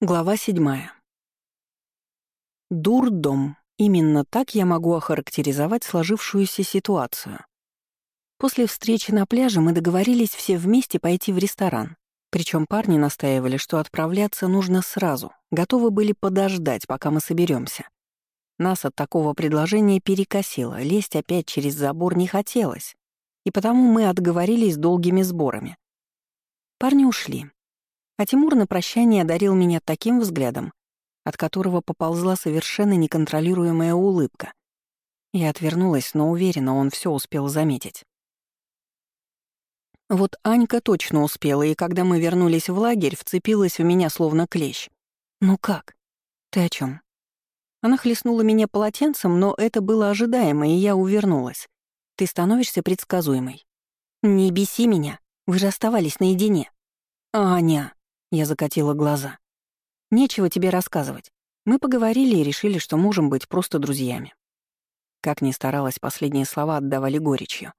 Глава седьмая. Дурдом. Именно так я могу охарактеризовать сложившуюся ситуацию. После встречи на пляже мы договорились все вместе пойти в ресторан. Причем парни настаивали, что отправляться нужно сразу, готовы были подождать, пока мы соберемся. Нас от такого предложения перекосило, лезть опять через забор не хотелось, и потому мы отговорились долгими сборами. Парни ушли, а Тимур на прощание одарил меня таким взглядом, от которого поползла совершенно неконтролируемая улыбка. Я отвернулась, но уверена, он все успел заметить. Вот Анька точно успела, и когда мы вернулись в лагерь, вцепилась в меня словно клещ. «Ну как? Ты о чем? Она хлестнула меня полотенцем, но это было ожидаемо, и я увернулась. Ты становишься предсказуемой. «Не беси меня, вы же оставались наедине». «Аня!» Я закатила глаза. «Нечего тебе рассказывать. Мы поговорили и решили, что можем быть просто друзьями». Как ни старалась, последние слова отдавали горечью.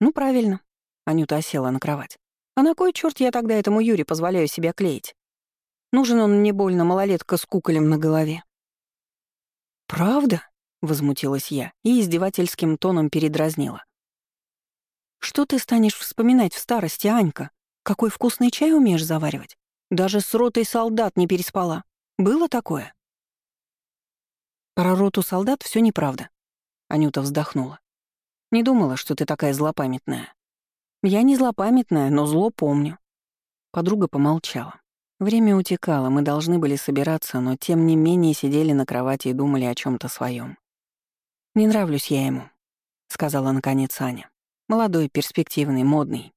«Ну, правильно». Анюта осела на кровать. «А на кой черт я тогда этому Юре позволяю себя клеить? Нужен он мне больно, малолетка с куколем на голове». «Правда?» — возмутилась я и издевательским тоном передразнила. «Что ты станешь вспоминать в старости, Анька? Какой вкусный чай умеешь заваривать? Даже с ротой солдат не переспала. Было такое? Про роту солдат все неправда. Анюта вздохнула. Не думала, что ты такая злопамятная. Я не злопамятная, но зло помню. Подруга помолчала. Время утекало, мы должны были собираться, но тем не менее сидели на кровати и думали о чем то своем. «Не нравлюсь я ему», — сказала наконец Аня. «Молодой, перспективный, модный.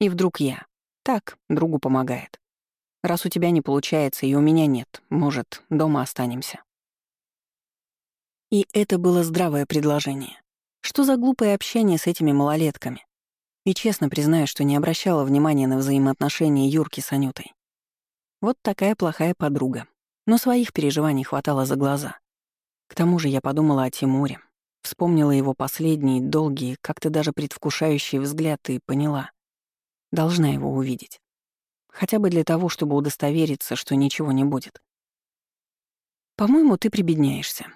И вдруг я. Так, другу помогает. Раз у тебя не получается и у меня нет, может, дома останемся. И это было здравое предложение. Что за глупое общение с этими малолетками? И честно признаю, что не обращала внимания на взаимоотношения Юрки с Анютой. Вот такая плохая подруга. Но своих переживаний хватало за глаза. К тому же я подумала о Тимуре, вспомнила его последний, долгий, как-то даже предвкушающий взгляд и поняла. Должна его увидеть. Хотя бы для того, чтобы удостовериться, что ничего не будет. «По-моему, ты прибедняешься».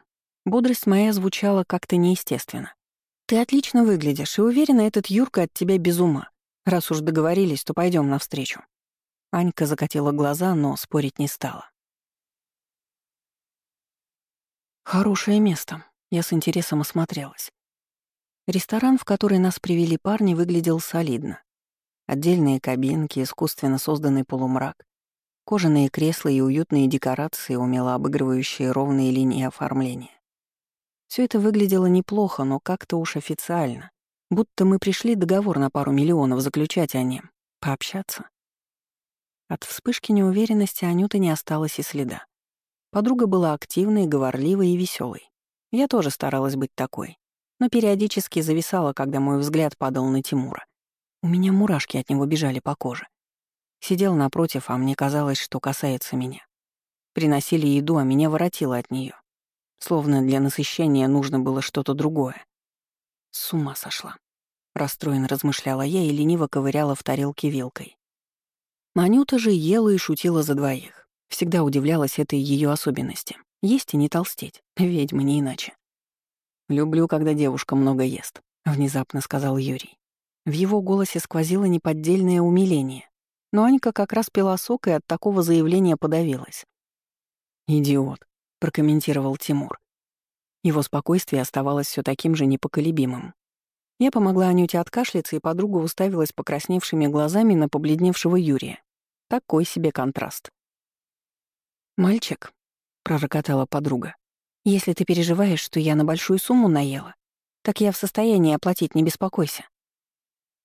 Бодрость моя звучала как-то неестественно. «Ты отлично выглядишь, и уверена, этот Юрка от тебя без ума. Раз уж договорились, то пойдем навстречу». Анька закатила глаза, но спорить не стала. Хорошее место. Я с интересом осмотрелась. Ресторан, в который нас привели парни, выглядел солидно. Отдельные кабинки, искусственно созданный полумрак, кожаные кресла и уютные декорации, умело обыгрывающие ровные линии оформления. Все это выглядело неплохо, но как-то уж официально, будто мы пришли договор на пару миллионов заключать о нем, пообщаться. От вспышки неуверенности Анюты не осталось и следа. Подруга была активной, говорливой и веселой. Я тоже старалась быть такой, но периодически зависала, когда мой взгляд падал на Тимура. У меня мурашки от него бежали по коже. Сидел напротив, а мне казалось, что касается меня. Приносили еду, а меня воротило от нее. Словно для насыщения нужно было что-то другое. С ума сошла. Расстроенно размышляла я и лениво ковыряла в тарелке вилкой. Манюта же ела и шутила за двоих. Всегда удивлялась этой ее особенности. Есть и не толстеть. Ведьма не иначе. «Люблю, когда девушка много ест», — внезапно сказал Юрий. В его голосе сквозило неподдельное умиление. Но Анька как раз пила сок и от такого заявления подавилась. «Идиот», — прокомментировал Тимур. Его спокойствие оставалось все таким же непоколебимым. Я помогла Анюте откашляться, и подруга уставилась покрасневшими глазами на побледневшего Юрия. Такой себе контраст. «Мальчик», — пророкотала подруга, — «если ты переживаешь, что я на большую сумму наела, так я в состоянии оплатить, не беспокойся».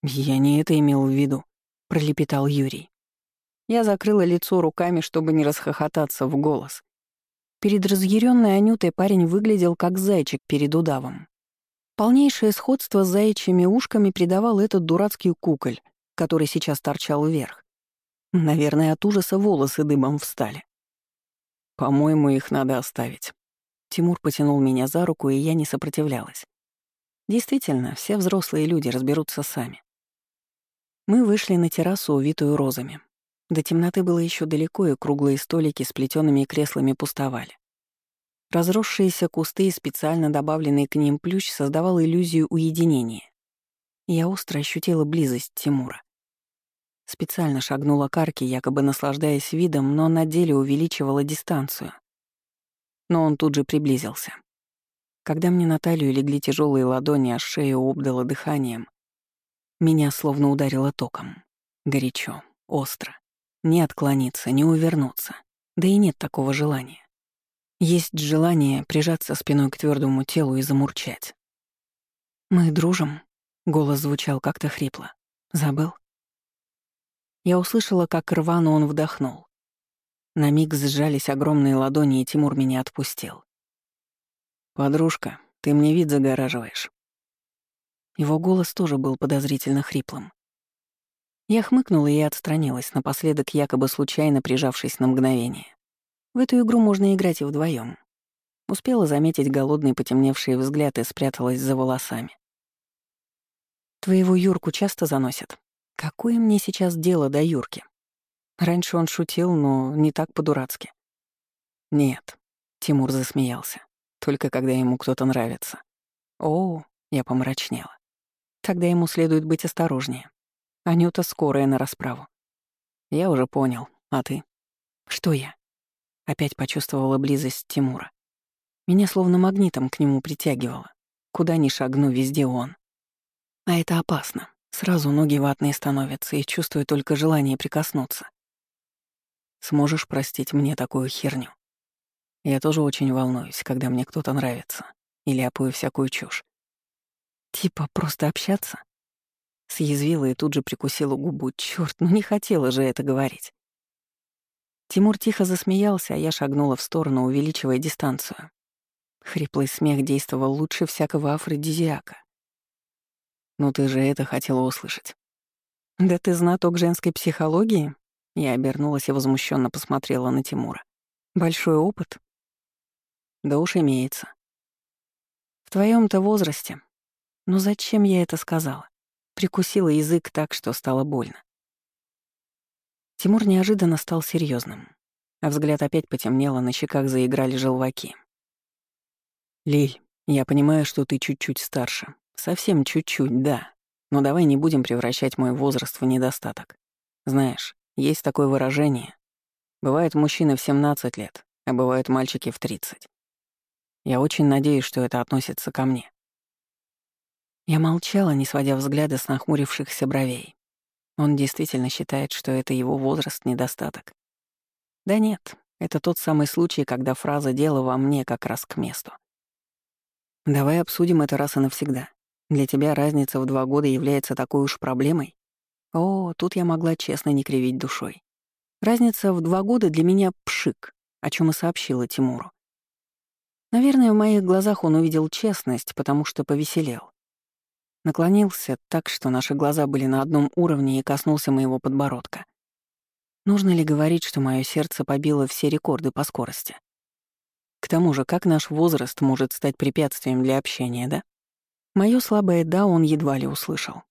«Я не это имел в виду», — пролепетал Юрий. Я закрыла лицо руками, чтобы не расхохотаться в голос. Перед разъяренной Анютой парень выглядел как зайчик перед удавом. Полнейшее сходство с заячьими ушками придавал этот дурацкий куколь, который сейчас торчал вверх. Наверное, от ужаса волосы дыбом встали. «По-моему, их надо оставить». Тимур потянул меня за руку, и я не сопротивлялась. Действительно, все взрослые люди разберутся сами. Мы вышли на террасу, увитую розами. До темноты было еще далеко, и круглые столики с плетеными креслами пустовали. Разросшиеся кусты и специально добавленный к ним плющ создавал иллюзию уединения. Я остро ощутила близость Тимура. Специально шагнула к арке, якобы наслаждаясь видом, но на деле увеличивала дистанцию. Но он тут же приблизился. Когда мне на талию легли тяжелые ладони, а шею обдало дыханием, меня словно ударило током. Горячо, остро. Не отклониться, не увернуться. Да и нет такого желания. Есть желание прижаться спиной к твердому телу и замурчать. «Мы дружим?» — голос звучал как-то хрипло. «Забыл?» Я услышала, как рвано он вдохнул. На миг сжались огромные ладони, и Тимур меня отпустил. «Подружка, ты мне вид загораживаешь». Его голос тоже был подозрительно хриплым. Я хмыкнула и отстранилась, напоследок якобы случайно прижавшись на мгновение. В эту игру можно играть и вдвоем. Успела заметить голодный потемневший взгляд и спряталась за волосами. «Твоего Юрку часто заносят?» Какое мне сейчас дело до Юрки? Раньше он шутил, но не так по-дурацки. Нет, Тимур засмеялся. Только когда ему кто-то нравится. О, я помрачнела. Тогда ему следует быть осторожнее. Анюта скорая на расправу. Я уже понял. А ты? Что я? Опять почувствовала близость Тимура. Меня словно магнитом к нему притягивало. Куда ни шагну, везде он. А это опасно. Сразу ноги ватные становятся, и чувствую только желание прикоснуться. Сможешь простить мне такую херню? Я тоже очень волнуюсь, когда мне кто-то нравится. Или опую всякую чушь. Типа просто общаться? Съязвила и тут же прикусила губу. Чёрт, ну не хотела же это говорить. Тимур тихо засмеялся, а я шагнула в сторону, увеличивая дистанцию. Хриплый смех действовал лучше всякого афродизиака. «Ну ты же это хотела услышать». «Да ты знаток женской психологии?» Я обернулась и возмущенно посмотрела на Тимура. «Большой опыт?» «Да уж имеется». «В твоем то возрасте. Но зачем я это сказала?» Прикусила язык так, что стало больно. Тимур неожиданно стал серьезным, а взгляд опять потемнело, на щеках заиграли желваки. «Лиль, я понимаю, что ты чуть-чуть старше, Совсем чуть-чуть, да. Но давай не будем превращать мой возраст в недостаток. Знаешь, есть такое выражение. Бывают мужчины в 17 лет, а бывают мальчики в 30. Я очень надеюсь, что это относится ко мне. Я молчала, не сводя взгляда с нахмурившихся бровей. Он действительно считает, что это его возраст недостаток. Да нет, это тот самый случай, когда фраза «дело во мне» как раз к месту. Давай обсудим это раз и навсегда. Для тебя разница в два года является такой уж проблемой? О, тут я могла честно не кривить душой. Разница в два года для меня пшик, о чем и сообщила Тимуру. Наверное, в моих глазах он увидел честность, потому что повеселел. Наклонился так, что наши глаза были на одном уровне и коснулся моего подбородка. Нужно ли говорить, что мое сердце побило все рекорды по скорости? К тому же, как наш возраст может стать препятствием для общения, да? Моё слабое «да» он едва ли услышал.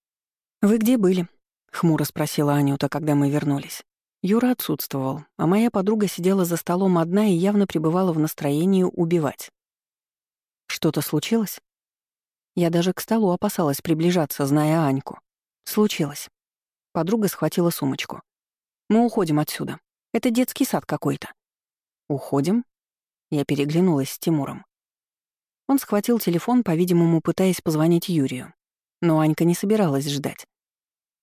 «Вы где были?» — хмуро спросила Анюта, когда мы вернулись. Юра отсутствовал, а моя подруга сидела за столом одна и явно пребывала в настроении убивать. «Что-то случилось?» Я даже к столу опасалась приближаться, зная Аньку. «Случилось». Подруга схватила сумочку. «Мы уходим отсюда. Это детский сад какой-то». «Уходим?» Я переглянулась с Тимуром. Он схватил телефон, по-видимому, пытаясь позвонить Юрию. Но Анька не собиралась ждать.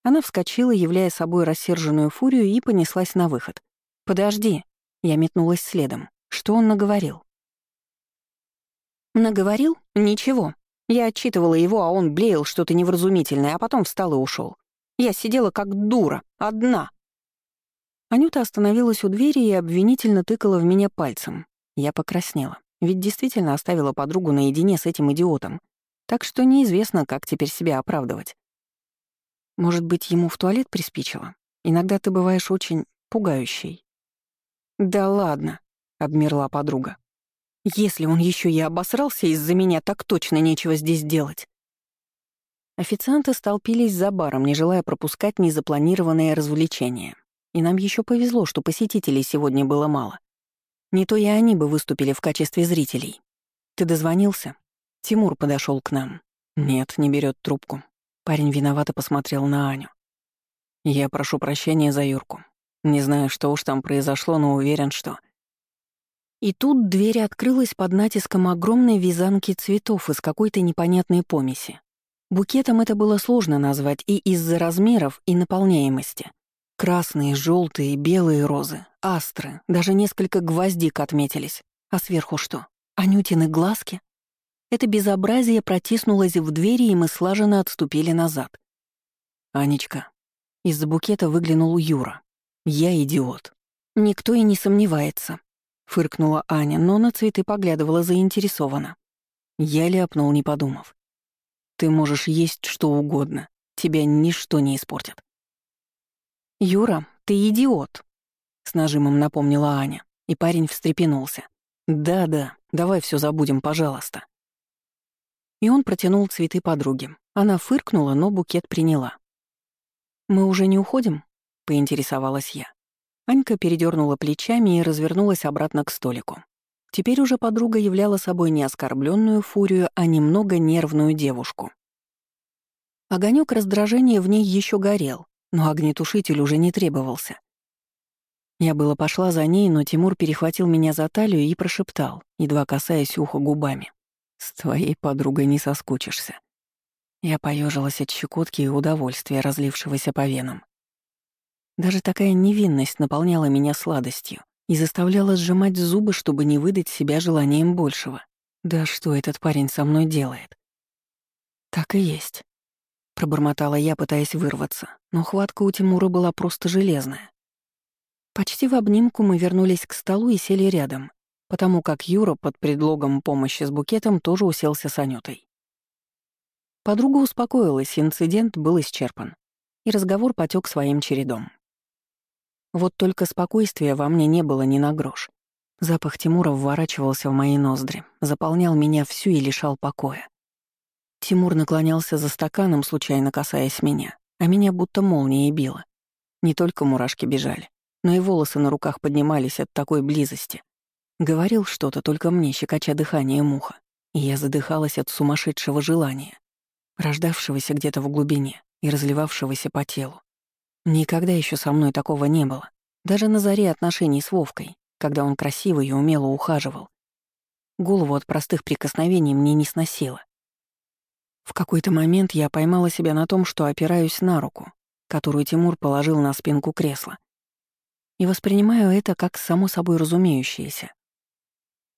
Она вскочила, являя собой рассерженную фурию, и понеслась на выход. «Подожди!» Я метнулась следом. Что он наговорил? «Наговорил? Ничего. Я отчитывала его, а он блеял что-то невразумительное, а потом встал и ушел. Я сидела как дура, одна». Анюта остановилась у двери и обвинительно тыкала в меня пальцем. Я покраснела. Ведь действительно оставила подругу наедине с этим идиотом. Так что неизвестно, как теперь себя оправдывать. Может быть, ему в туалет приспичило? Иногда ты бываешь очень пугающей. «Да ладно», — обмерла подруга. «Если он еще и обосрался из-за меня, так точно нечего здесь делать». Официанты столпились за баром, не желая пропускать незапланированное развлечение. и нам еще повезло, что посетителей сегодня было мало. Не то и они бы выступили в качестве зрителей. Ты дозвонился? Тимур подошел к нам. Нет, не берет трубку. Парень виновато посмотрел на Аню. Я прошу прощения за Юрку. Не знаю, что уж там произошло, но уверен, что... И тут дверь открылась под натиском огромной вязанки цветов из какой-то непонятной помеси. Букетом это было сложно назвать и из-за размеров, и наполняемости. Красные, желтые, белые розы, астры, даже несколько гвоздик отметились. А сверху что? Анютины глазки? Это безобразие протиснулось в двери, и мы слаженно отступили назад. «Анечка». Из-за букета выглянул Юра. «Я идиот». «Никто и не сомневается», — фыркнула Аня, но на цветы поглядывала заинтересованно. Я ляпнул, не подумав. «Ты можешь есть что угодно. Тебя ничто не испортит». «Юра, ты идиот», — с нажимом напомнила Аня, и парень встрепенулся. «Да-да, давай все забудем, пожалуйста». И он протянул цветы подруге. Она фыркнула, но букет приняла. «Мы уже не уходим?» — поинтересовалась я. Анька передернула плечами и развернулась обратно к столику. Теперь уже подруга являла собой не оскорбленную фурию, а немного нервную девушку. Огонек раздражения в ней еще горел, но огнетушитель уже не требовался. Я было пошла за ней, но Тимур перехватил меня за талию и прошептал, едва касаясь уха губами. «С твоей подругой не соскучишься». Я поежилась от щекотки и удовольствия, разлившегося по венам. Даже такая невинность наполняла меня сладостью и заставляла сжимать зубы, чтобы не выдать себя желанием большего. Да что этот парень со мной делает? Так и есть. Пробормотала я, пытаясь вырваться, но хватка у Тимура была просто железная. Почти в обнимку мы вернулись к столу и сели рядом, потому как Юра под предлогом помощи с букетом тоже уселся с Анютой. Подруга успокоилась, инцидент был исчерпан, и разговор потек своим чередом. Вот только спокойствия во мне не было ни на грош. Запах Тимура вворачивался в мои ноздри, заполнял меня всю и лишал покоя. Тимур наклонялся за стаканом, случайно касаясь меня, а меня будто молнией било. Не только мурашки бежали, но и волосы на руках поднимались от такой близости. Говорил что-то только мне, щекоча дыхание муха, и я задыхалась от сумасшедшего желания, рождавшегося где-то в глубине и разливавшегося по телу. Никогда еще со мной такого не было, даже на заре отношений с Вовкой, когда он красиво и умело ухаживал. Голову от простых прикосновений мне не сносило. В какой-то момент я поймала себя на том, что опираюсь на руку, которую Тимур положил на спинку кресла. И воспринимаю это как само собой разумеющееся.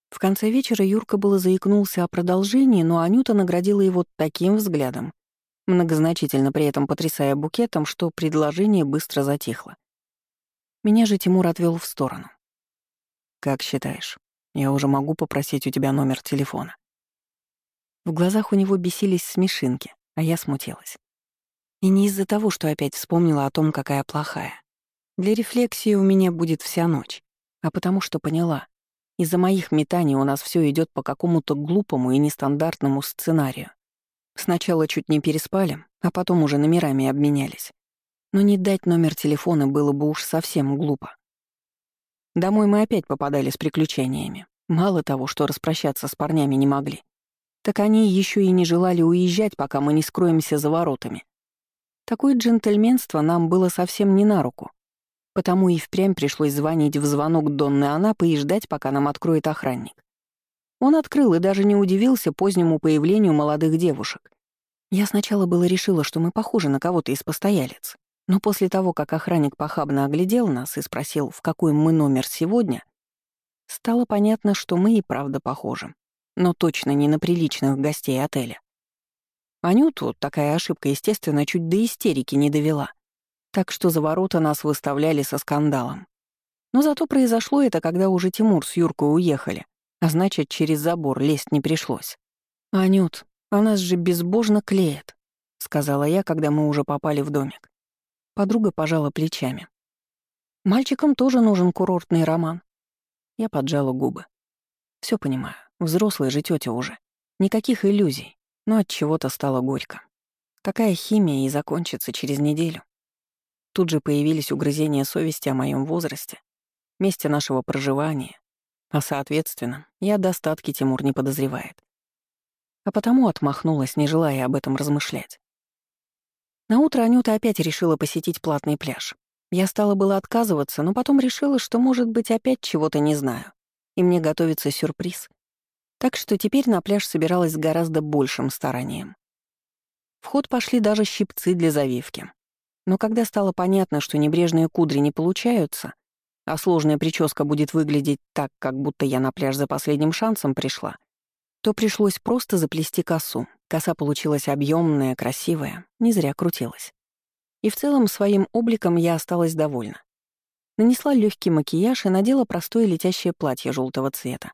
В конце вечера Юрка было заикнулся о продолжении, но Анюта наградила его таким взглядом, многозначительно при этом потрясая букетом, что предложение быстро затихло. Меня же Тимур отвел в сторону. «Как считаешь, я уже могу попросить у тебя номер телефона?» В глазах у него бесились смешинки, а я смутилась. И не из-за того, что опять вспомнила о том, какая плохая. Для рефлексии у меня будет вся ночь, а потому что поняла. Из-за моих метаний у нас все идет по какому-то глупому и нестандартному сценарию. Сначала чуть не переспали, а потом уже номерами обменялись. Но не дать номер телефона было бы уж совсем глупо. Домой мы опять попадали с приключениями. Мало того, что распрощаться с парнями не могли, так они еще и не желали уезжать, пока мы не скроемся за воротами. Такое джентльменство нам было совсем не на руку, потому и впрямь пришлось звонить в звонок Донны Анапы и ждать, пока нам откроет охранник. Он открыл и даже не удивился позднему появлению молодых девушек. Я сначала было решила, что мы похожи на кого-то из постоялец, но после того, как охранник похабно оглядел нас и спросил, в какой мы номер сегодня, стало понятно, что мы и правда похожи но точно не на приличных гостей отеля. Анюту такая ошибка, естественно, чуть до истерики не довела. Так что за ворота нас выставляли со скандалом. Но зато произошло это, когда уже Тимур с Юркой уехали, а значит, через забор лезть не пришлось. «Анют, а нас же безбожно клеят», — сказала я, когда мы уже попали в домик. Подруга пожала плечами. «Мальчикам тоже нужен курортный роман». Я поджала губы. Все понимаю. Взрослая же тетя уже. Никаких иллюзий, но от чего-то стало горько. Такая химия и закончится через неделю. Тут же появились угрызения совести о моем возрасте, месте нашего проживания, а, соответственно, я достатки Тимур не подозревает. А потому отмахнулась, не желая об этом размышлять. Наутро Анюта опять решила посетить платный пляж. Я стала было отказываться, но потом решила, что, может быть, опять чего-то не знаю, и мне готовится сюрприз. Так что теперь на пляж собиралась с гораздо большим старанием. В ход пошли даже щипцы для завивки. Но когда стало понятно, что небрежные кудри не получаются, а сложная прическа будет выглядеть так, как будто я на пляж за последним шансом пришла, то пришлось просто заплести косу. Коса получилась объемная, красивая, не зря крутилась. И в целом своим обликом я осталась довольна. Нанесла легкий макияж и надела простое летящее платье желтого цвета,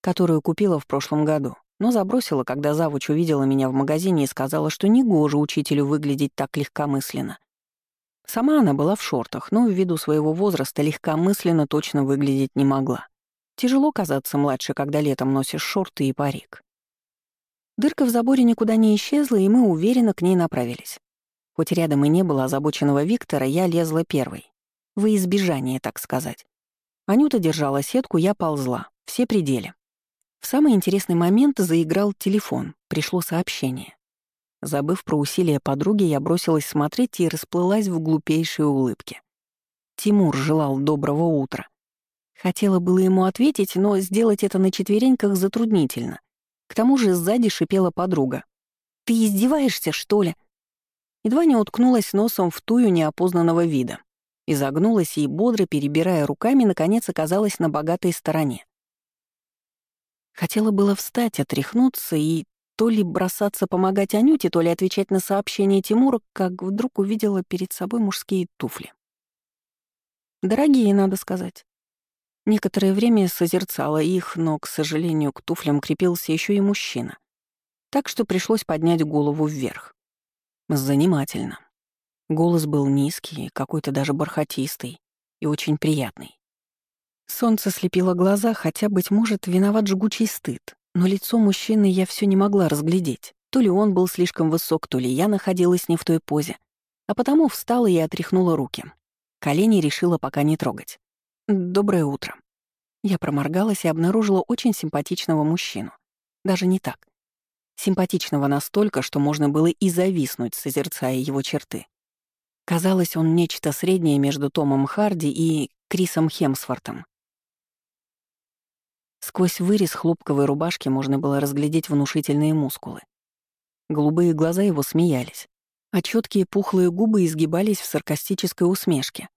которое купила в прошлом году, но забросила, когда завуч увидела меня в магазине и сказала, что негоже учителю выглядеть так легкомысленно. Сама она была в шортах, но ввиду своего возраста легкомысленно точно выглядеть не могла. Тяжело казаться младше, когда летом носишь шорты и парик. Дырка в заборе никуда не исчезла, и мы уверенно к ней направились. Хоть рядом и не было озабоченного Виктора, я лезла первой. Во избежание, так сказать. Анюта держала сетку, я ползла. Все пределы. В самый интересный момент заиграл телефон, пришло сообщение. Забыв про усилия подруги, я бросилась смотреть и расплылась в глупейшей улыбке. Тимур желал доброго утра. Хотела было ему ответить, но сделать это на четвереньках затруднительно. К тому же сзади шипела подруга. «Ты издеваешься, что ли?» Едва не уткнулась носом в тую неопознанного вида. Изогнулась и, бодро перебирая руками, наконец оказалась на богатой стороне. Хотела было встать, отряхнуться и то ли бросаться помогать Анюте, то ли отвечать на сообщение Тимура, как вдруг увидела перед собой мужские туфли. Дорогие, надо сказать. Некоторое время созерцала их, но, к сожалению, к туфлям крепился еще и мужчина. Так что пришлось поднять голову вверх. Занимательно. Голос был низкий, какой-то даже бархатистый и очень приятный. Солнце слепило глаза, хотя, быть может, виноват жгучий стыд. Но лицо мужчины я все не могла разглядеть. То ли он был слишком высок, то ли я находилась не в той позе. А потому встала и отряхнула руки. Колени решила пока не трогать. «Доброе утро». Я проморгалась и обнаружила очень симпатичного мужчину. Даже не так. Симпатичного настолько, что можно было и зависнуть, созерцая его черты. Казалось, он нечто среднее между Томом Харди и Крисом Хемсвортом. Сквозь вырез хлопковой рубашки можно было разглядеть внушительные мускулы. Голубые глаза его смеялись, а четкие пухлые губы изгибались в саркастической усмешке.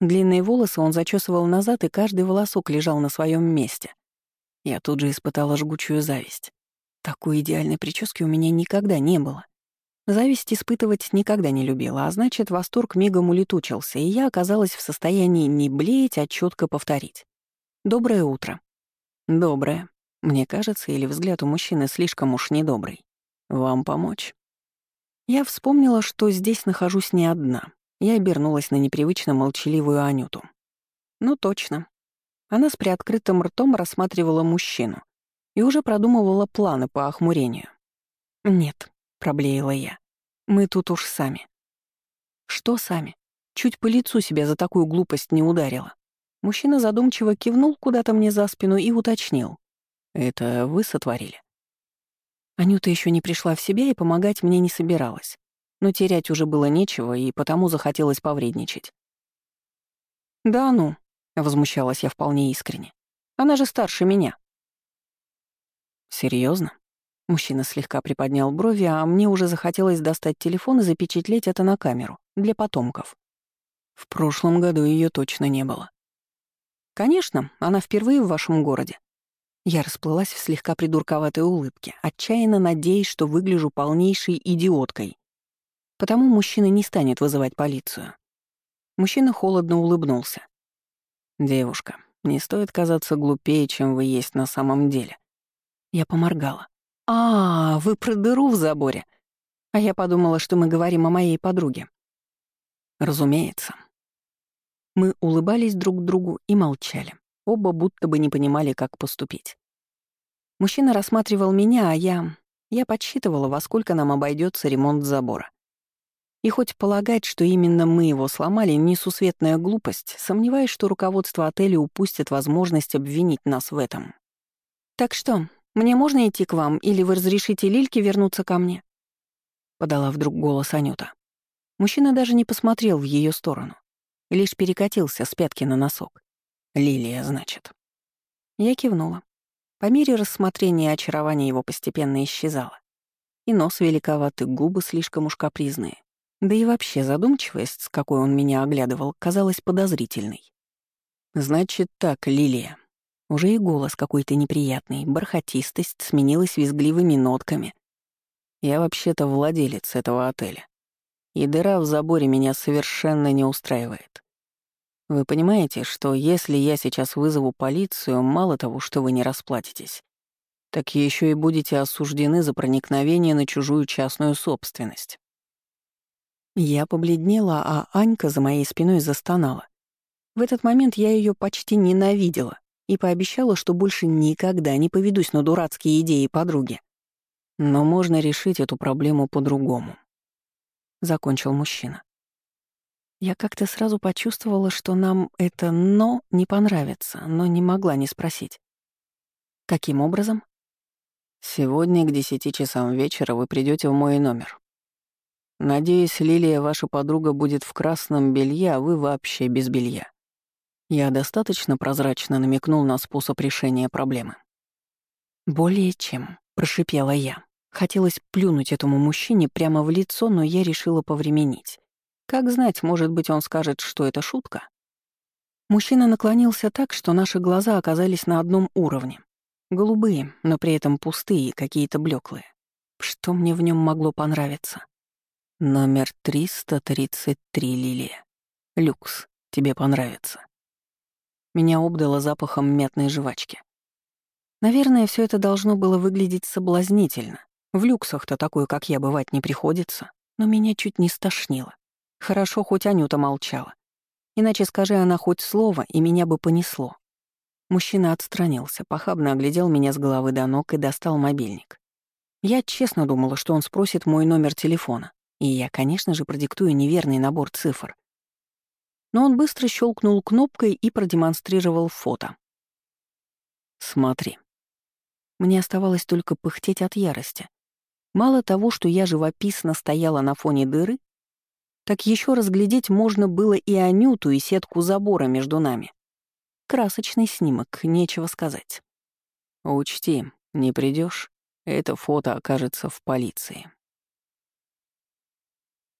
Длинные волосы он зачесывал назад, и каждый волосок лежал на своем месте. Я тут же испытала жгучую зависть. Такой идеальной прически у меня никогда не было. Зависть испытывать никогда не любила, а значит, восторг мигом улетучился, и я оказалась в состоянии не блеять, а четко повторить. «Доброе утро». Доброе. Мне кажется, или взгляд у мужчины слишком уж недобрый. Вам помочь? Я вспомнила, что здесь нахожусь не одна. Я обернулась на непривычно молчаливую Анюту. Ну точно. Она с приоткрытым ртом рассматривала мужчину и уже продумывала планы по охмурению. «Нет», — проблеяла я, — «мы тут уж сами». «Что сами?» Чуть по лицу себя за такую глупость не ударила. Мужчина задумчиво кивнул куда-то мне за спину и уточнил. «Это вы сотворили?» Анюта еще не пришла в себя и помогать мне не собиралась. Но терять уже было нечего, и потому захотелось повредничать. «Да ну», — возмущалась я вполне искренне. «Она же старше меня». Серьезно? Мужчина слегка приподнял брови, а мне уже захотелось достать телефон и запечатлеть это на камеру, для потомков. В прошлом году ее точно не было. «Конечно, она впервые в вашем городе». Я расплылась в слегка придурковатой улыбке, отчаянно надеясь, что выгляжу полнейшей идиоткой. Потому мужчина не станет вызывать полицию. Мужчина холодно улыбнулся. «Девушка, не стоит казаться глупее, чем вы есть на самом деле». Я поморгала. «А, вы про дыру в заборе?» А я подумала, что мы говорим о моей подруге. Разумеется. Мы улыбались друг другу и молчали. Оба будто бы не понимали, как поступить. Мужчина рассматривал меня, а я... Я подсчитывала, во сколько нам обойдется ремонт забора. И хоть полагать, что именно мы его сломали, несусветная глупость, сомневаюсь, что руководство отеля упустит возможность обвинить нас в этом. «Так что, мне можно идти к вам, или вы разрешите Лильке вернуться ко мне?» Подала вдруг голос Анюта. Мужчина даже не посмотрел в ее сторону, лишь перекатился с пятки на носок. «Лилия, значит». Я кивнула. По мере рассмотрения очарования его постепенно исчезало. И нос великоватый, губы слишком уж капризные. Да и вообще задумчивость, с какой он меня оглядывал, казалась подозрительной. «Значит так, Лилия». Уже и голос какой-то неприятный, бархатистость сменилась визгливыми нотками. «Я вообще-то владелец этого отеля. И дыра в заборе меня совершенно не устраивает. Вы понимаете, что если я сейчас вызову полицию, мало того, что вы не расплатитесь, так еще и будете осуждены за проникновение на чужую частную собственность. Я побледнела, а Анька за моей спиной застонала. В этот момент я ее почти ненавидела и пообещала, что больше никогда не поведусь на дурацкие идеи подруги. Но можно решить эту проблему по-другому. Закончил мужчина. Я как-то сразу почувствовала, что нам это «но» не понравится, но не могла не спросить. Каким образом? Сегодня к десяти часам вечера вы придете в мой номер. Надеюсь, Лилия, ваша подруга, будет в красном белье, а вы вообще без белья. Я достаточно прозрачно намекнул на способ решения проблемы. «Более чем», — прошипела я. Хотелось плюнуть этому мужчине прямо в лицо, но я решила повременить. Как знать, может быть, он скажет, что это шутка? Мужчина наклонился так, что наши глаза оказались на одном уровне. Голубые, но при этом пустые, какие-то блеклые. Что мне в нем могло понравиться? Номер 333, Лилия. Люкс. Тебе понравится. Меня обдало запахом мятной жвачки. Наверное, все это должно было выглядеть соблазнительно. В люксах-то такой, как я, бывать не приходится. Но меня чуть не стошнило. Хорошо, хоть Анюта молчала. Иначе скажи она хоть слово, и меня бы понесло. Мужчина отстранился, похабно оглядел меня с головы до ног и достал мобильник. Я честно думала, что он спросит мой номер телефона. И я, конечно же, продиктую неверный набор цифр. Но он быстро щелкнул кнопкой и продемонстрировал фото. «Смотри». Мне оставалось только пыхтеть от ярости. Мало того, что я живописно стояла на фоне дыры, так еще разглядеть можно было и Анюту, и сетку забора между нами. Красочный снимок, нечего сказать. «Учти, не придешь, это фото окажется в полиции».